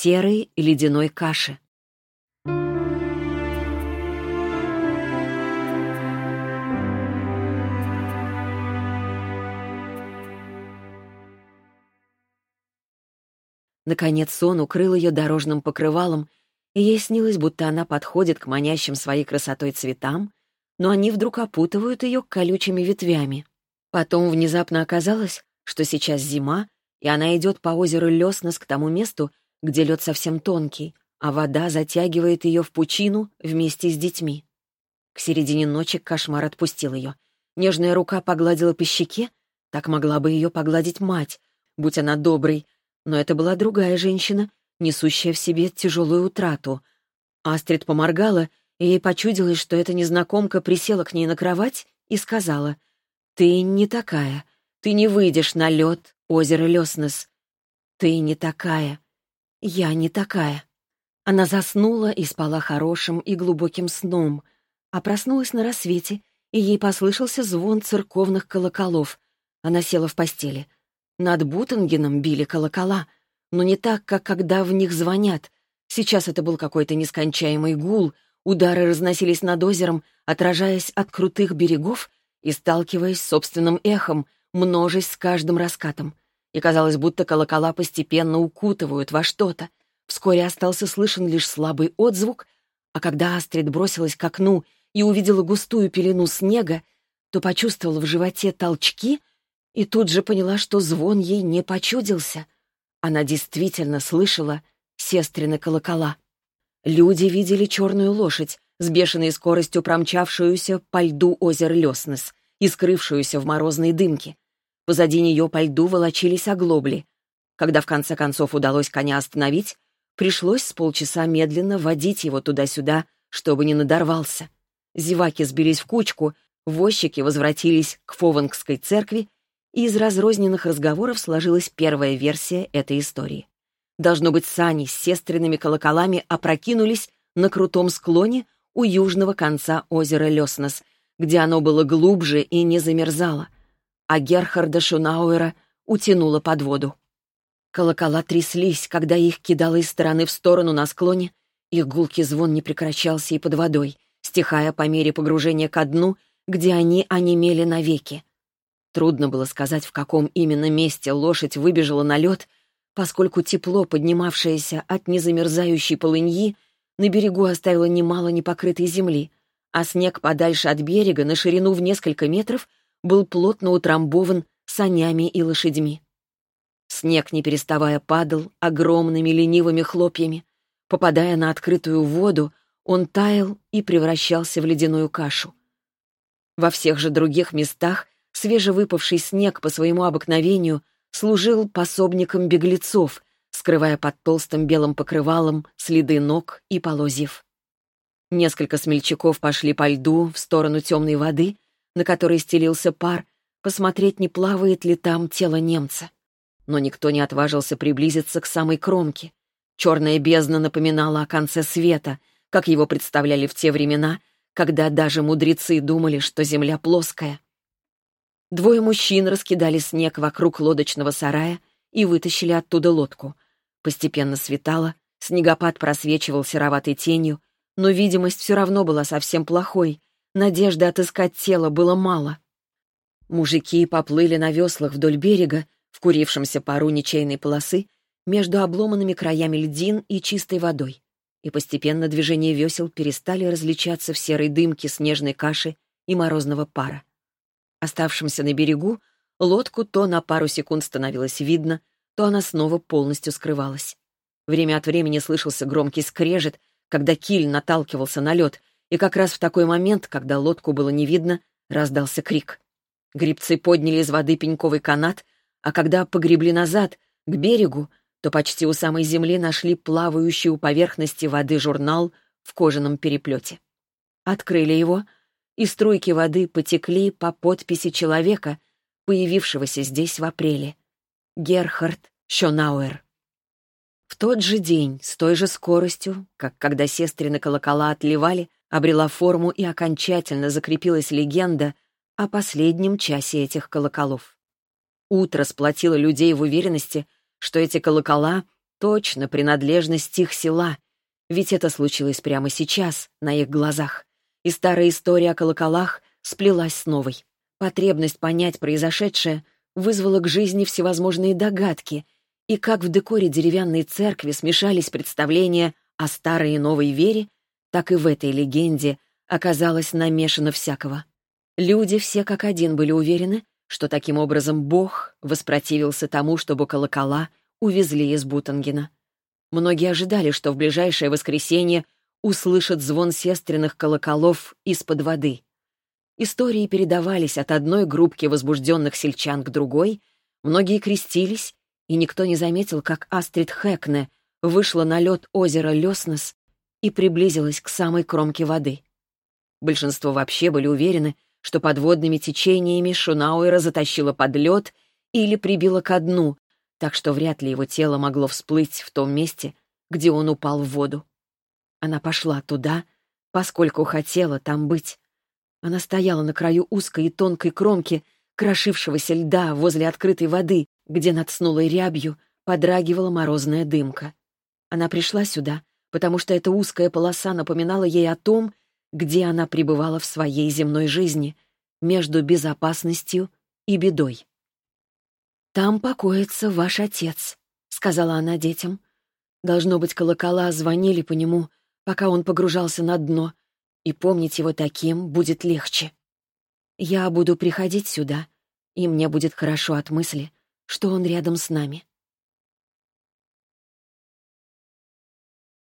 серой ледяной каши. Наконец сон укрыл ее дорожным покрывалом, и ей снилось, будто она подходит к манящим своей красотой цветам, но они вдруг опутывают ее колючими ветвями. Потом внезапно оказалось, что сейчас зима, и она идет по озеру Леснос к тому месту, где лед совсем тонкий, а вода затягивает ее в пучину вместе с детьми. К середине ночи кошмар отпустил ее. Нежная рука погладила по щеке, так могла бы ее погладить мать, будь она доброй, но это была другая женщина, несущая в себе тяжелую утрату. Астрид поморгала, и ей почудилось, что эта незнакомка присела к ней на кровать и сказала, «Ты не такая. Ты не выйдешь на лед озера Леснес. Ты не такая. Я не такая». Она заснула и спала хорошим и глубоким сном, а проснулась на рассвете, и ей послышался звон церковных колоколов. Она села в постели — над Бутангеном били колокола, но не так, как когда в них звонят. Сейчас это был какой-то нескончаемый гул, удары разносились над озером, отражаясь от крутых берегов и сталкиваясь с собственным эхом, множесть с каждым раскатом. И казалось, будто колокола постепенно укутывают во что-то. Вскоре остался слышен лишь слабый отзвук, а когда Астрид бросилась к окну и увидела густую пелену снега, то почувствовала в животе толчки и тут же поняла, что звон ей не почудился. Она действительно слышала сестрины колокола. Люди видели черную лошадь, с бешеной скоростью промчавшуюся по льду озера Леснес и скрывшуюся в морозной дымке. Позади нее по льду волочились оглобли. Когда в конце концов удалось коня остановить, пришлось с полчаса медленно водить его туда-сюда, чтобы не надорвался. Зеваки сбились в кучку, возчики возвратились к Фовангской церкви и из разрозненных разговоров сложилась первая версия этой истории. Должно быть, сани с сестренными колоколами опрокинулись на крутом склоне у южного конца озера Леснос, где оно было глубже и не замерзало, а Герхарда Шунауэра утянуло под воду. Колокола тряслись, когда их кидало из стороны в сторону на склоне, их гулкий звон не прекращался и под водой, стихая по мере погружения ко дну, где они онемели навеки. Трудно было сказать, в каком именно месте лошадь выбежала на лед, поскольку тепло, поднимавшееся от незамерзающей полыньи, на берегу оставило немало непокрытой земли, а снег подальше от берега на ширину в несколько метров был плотно утрамбован санями и лошадьми. Снег, не переставая, падал огромными ленивыми хлопьями. Попадая на открытую воду, он таял и превращался в ледяную кашу. Во всех же других местах свежевыпавший снег по своему обыкновению служил пособником беглецов, скрывая под толстым белым покрывалом следы ног и полозьев. Несколько смельчаков пошли по льду в сторону темной воды, на которой стелился пар, посмотреть, не плавает ли там тело немца. Но никто не отважился приблизиться к самой кромке. Черная бездна напоминала о конце света, как его представляли в те времена, когда даже мудрецы думали, что земля плоская. Двое мужчин раскидали снег вокруг лодочного сарая и вытащили оттуда лодку. Постепенно светало, снегопад просвечивал сероватой тенью, но видимость все равно была совсем плохой. Надежды отыскать тело было мало. Мужики поплыли на веслах вдоль берега, в курившемся пару ничейной полосы, между обломанными краями льдин и чистой водой. И постепенно движения весел перестали различаться в серой дымке снежной каши и морозного пара. Оставшимся на берегу, лодку то на пару секунд становилось видно, то она снова полностью скрывалась. Время от времени слышался громкий скрежет, когда киль наталкивался на лед, и как раз в такой момент, когда лодку было не видно, раздался крик. Грибцы подняли из воды пеньковый канат, а когда погребли назад, к берегу, то почти у самой земли нашли плавающий у поверхности воды журнал в кожаном переплете. Открыли его — и струйки воды потекли по подписи человека, появившегося здесь в апреле. Герхард Шонауэр. В тот же день, с той же скоростью, как когда сестрины колокола отливали, обрела форму и окончательно закрепилась легенда о последнем часе этих колоколов. Утро сплотило людей в уверенности, что эти колокола точно принадлежность их села, ведь это случилось прямо сейчас, на их глазах. И старая история о колоколах сплелась с новой. Потребность понять произошедшее вызвала к жизни всевозможные догадки, и как в декоре деревянной церкви смешались представления о старой и новой вере, так и в этой легенде оказалось намешано всякого. Люди все как один были уверены, что таким образом Бог воспротивился тому, чтобы колокола увезли из Бутангена. Многие ожидали, что в ближайшее воскресенье услышат звон сестренных колоколов из-под воды. Истории передавались от одной группки возбужденных сельчан к другой, многие крестились, и никто не заметил, как Астрид Хэкне вышла на лед озера Леснес и приблизилась к самой кромке воды. Большинство вообще были уверены, что подводными течениями Шунауэра затащило под лед или прибило ко дну, так что вряд ли его тело могло всплыть в том месте, где он упал в воду. Она пошла туда, поскольку хотела там быть. Она стояла на краю узкой и тонкой кромки крошившегося льда возле открытой воды, где над снулой рябью подрагивала морозная дымка. Она пришла сюда, потому что эта узкая полоса напоминала ей о том, где она пребывала в своей земной жизни, между безопасностью и бедой. «Там покоится ваш отец», — сказала она детям. Должно быть, колокола звонили по нему, пока он погружался на дно, и помнить его таким будет легче. Я буду приходить сюда, и мне будет хорошо от мысли, что он рядом с нами.